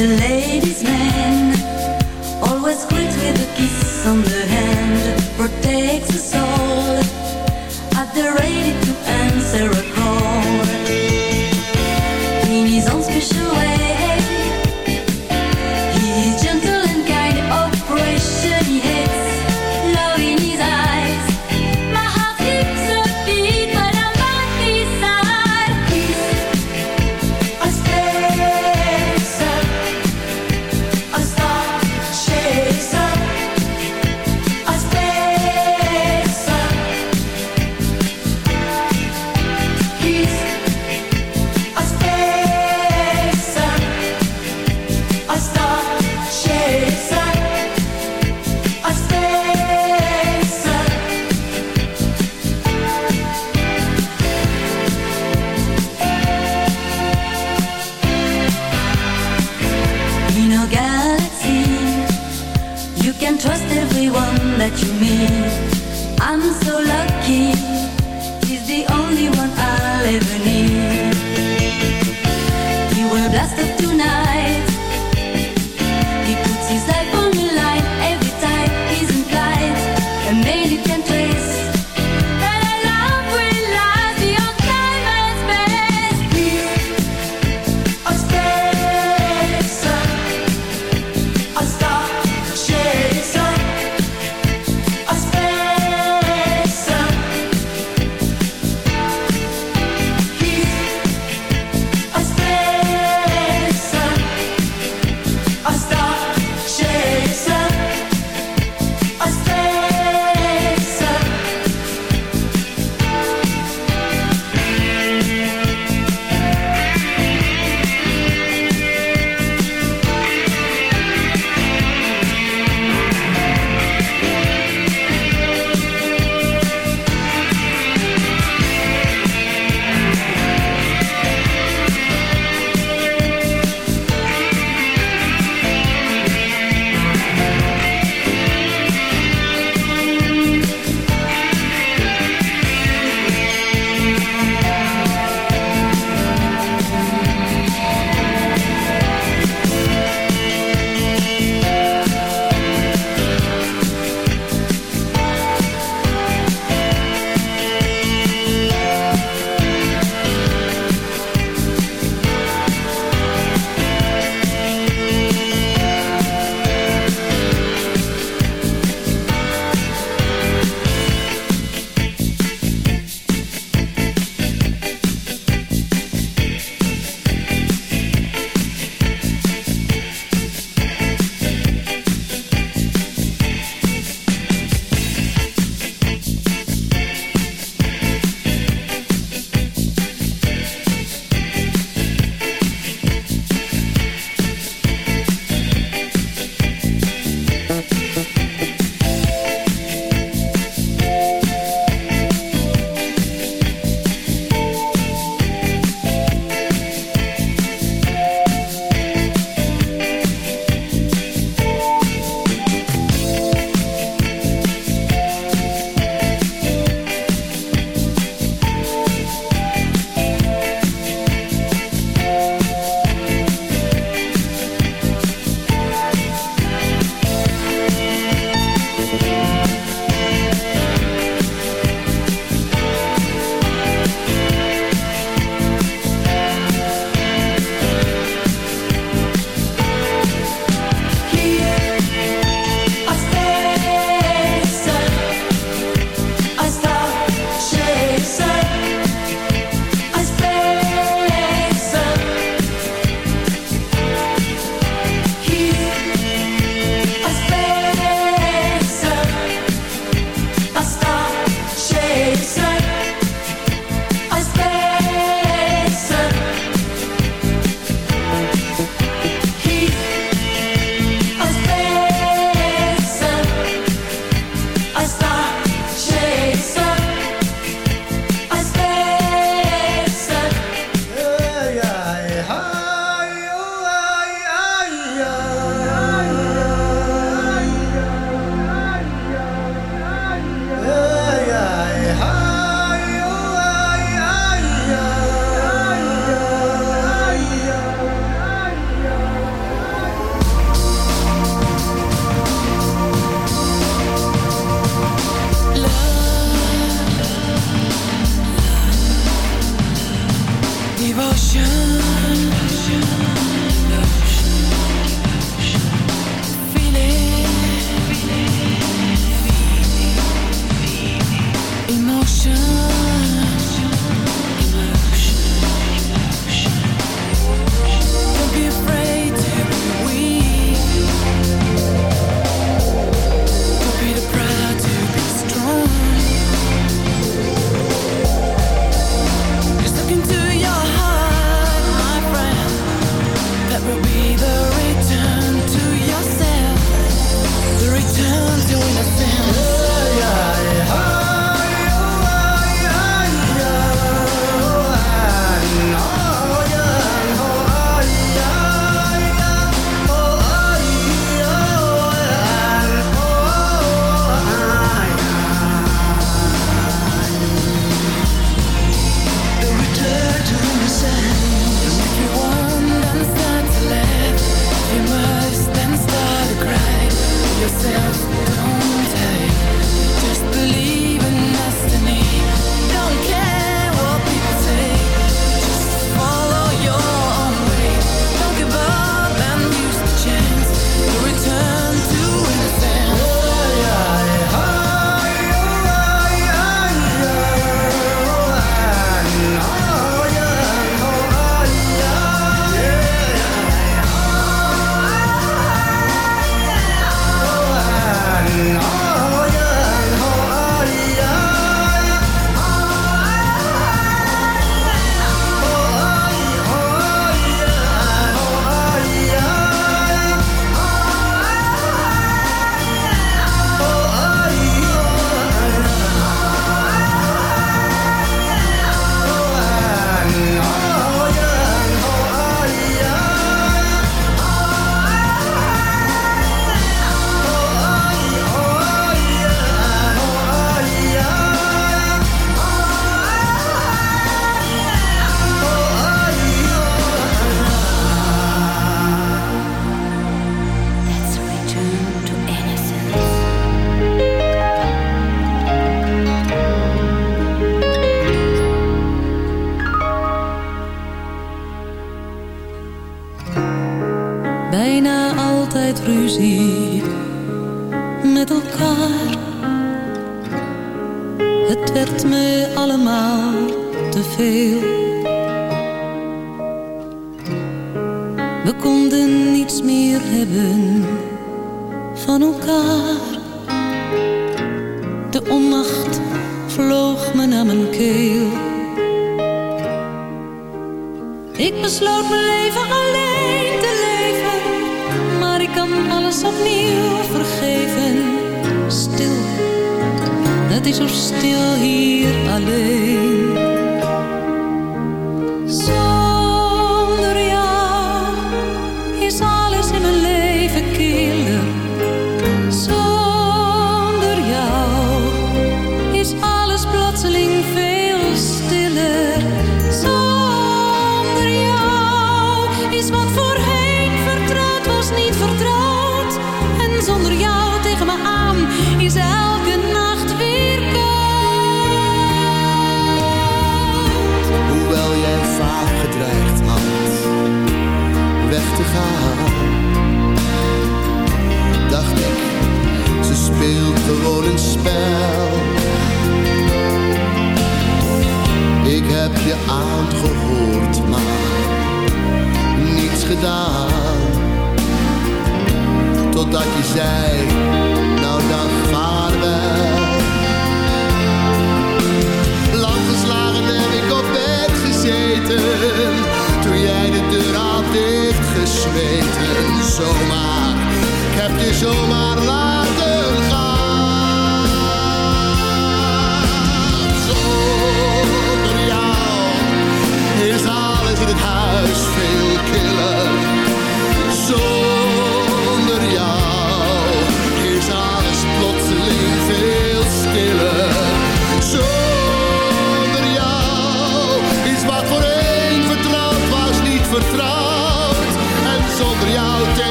A ladies' man, always greets with a kiss on the hand, protects us all, at the ready to answer a call.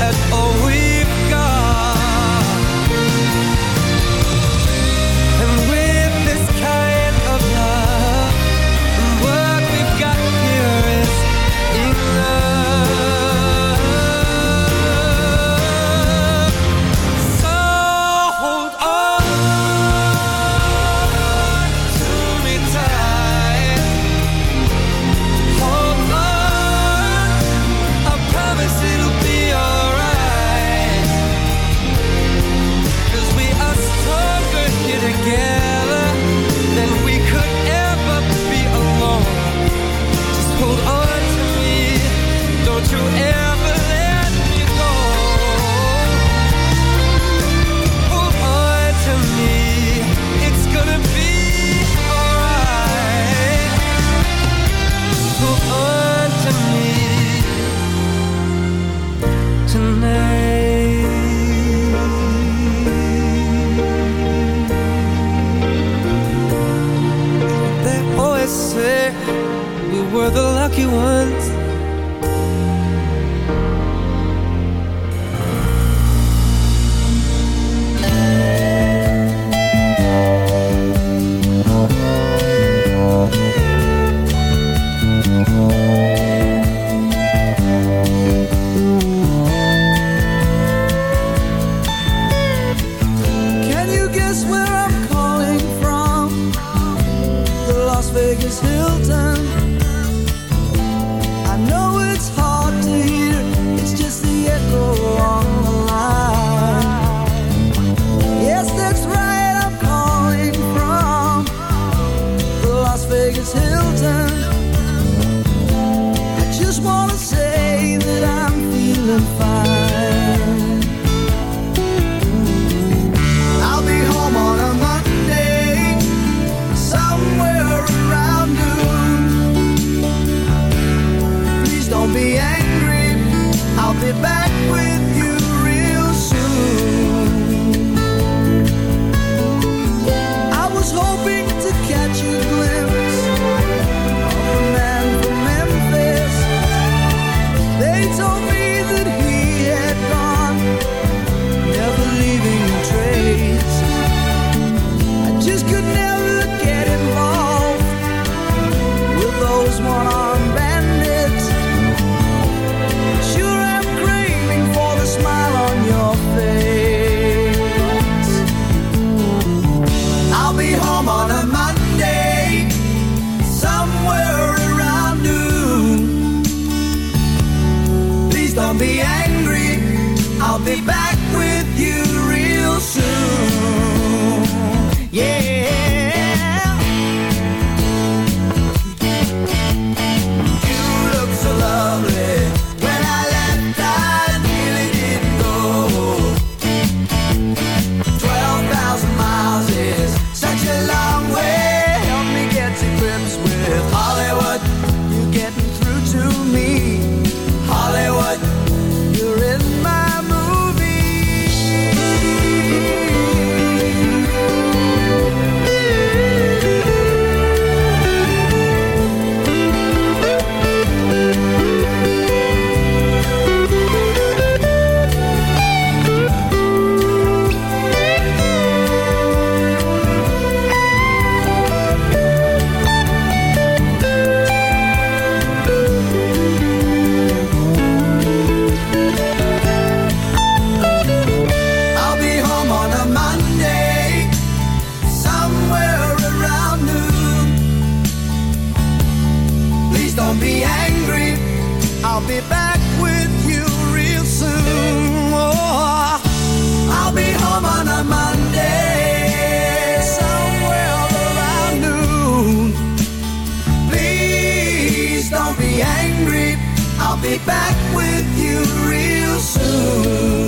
at all we've got with I'll be back with you real soon. Oh, I'll be home on a Monday, somewhere around noon. Please don't be angry. I'll be back with you real soon.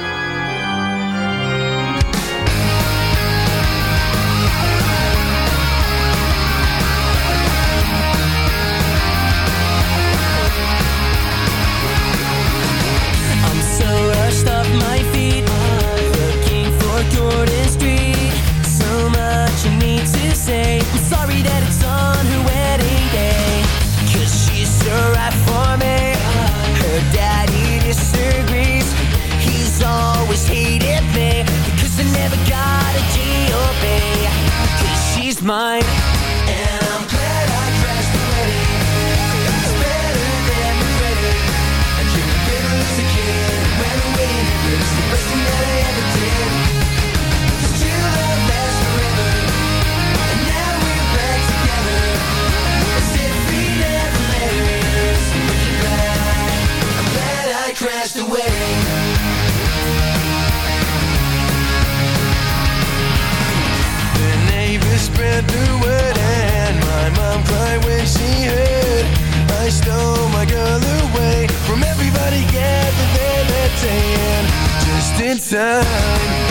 in time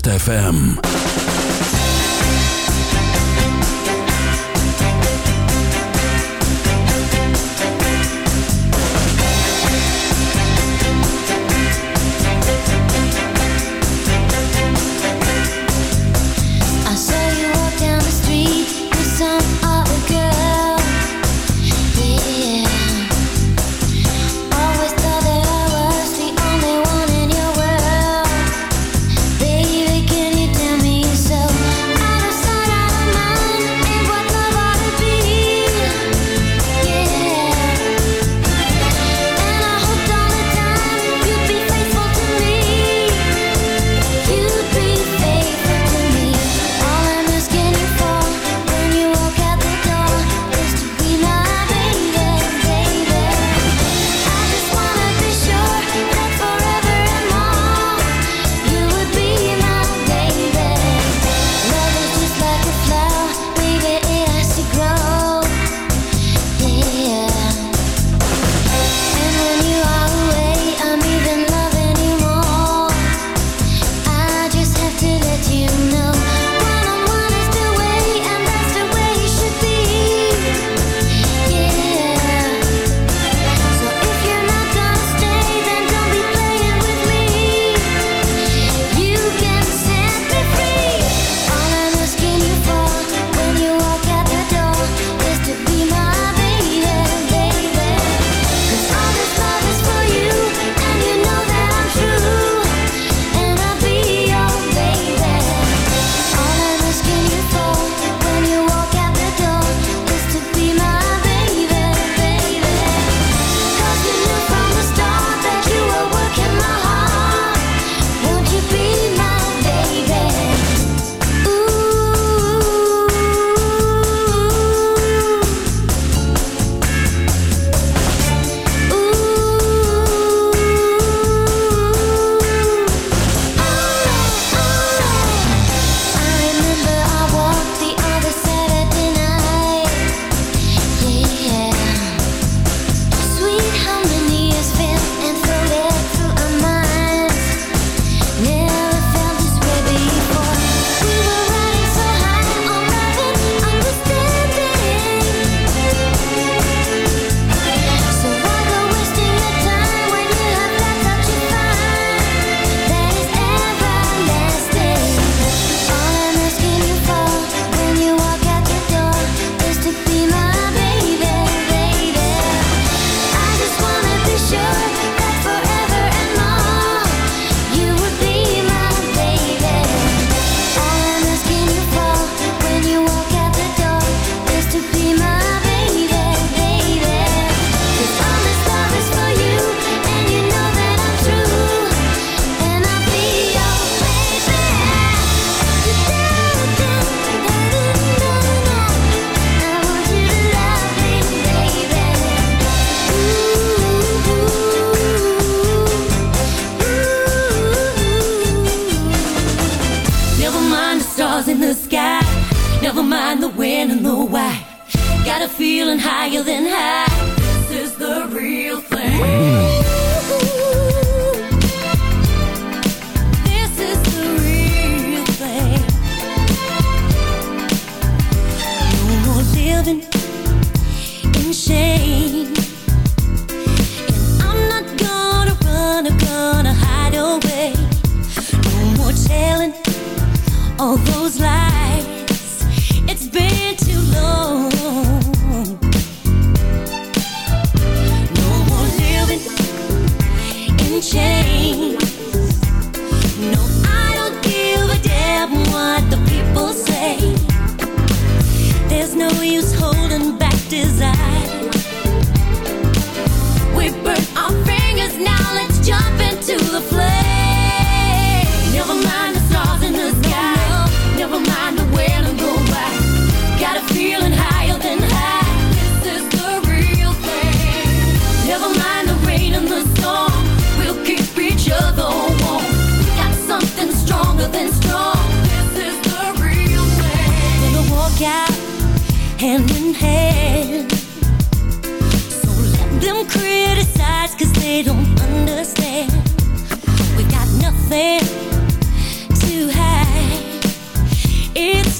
ZFM.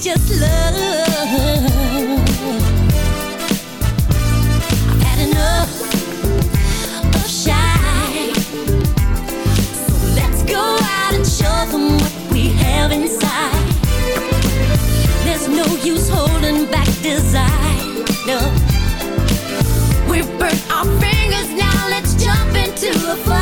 just love. I've had enough of shy. So let's go out and show them what we have inside. There's no use holding back desire. No. We've burnt our fingers now, let's jump into a. fire.